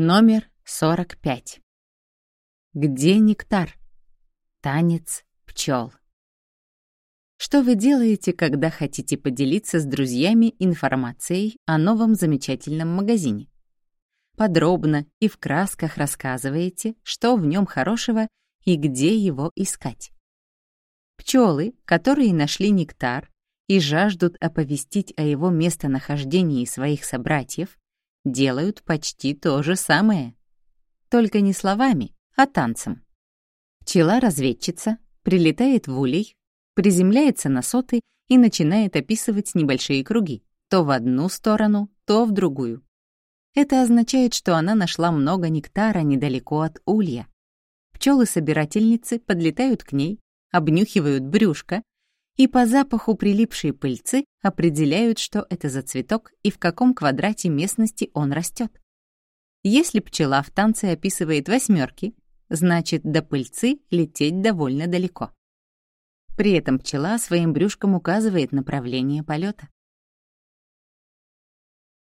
Номер 45. Где нектар? Танец пчел. Что вы делаете, когда хотите поделиться с друзьями информацией о новом замечательном магазине? Подробно и в красках рассказываете, что в нем хорошего и где его искать. Пчелы, которые нашли нектар и жаждут оповестить о его местонахождении своих собратьев, делают почти то же самое. Только не словами, а танцем. Пчела-разведчица прилетает в улей, приземляется на соты и начинает описывать небольшие круги, то в одну сторону, то в другую. Это означает, что она нашла много нектара недалеко от улья. Пчелы-собирательницы подлетают к ней, обнюхивают брюшко и по запаху прилипшей пыльцы определяют, что это за цветок и в каком квадрате местности он растет. Если пчела в танце описывает восьмерки, значит, до пыльцы лететь довольно далеко. При этом пчела своим брюшком указывает направление полета.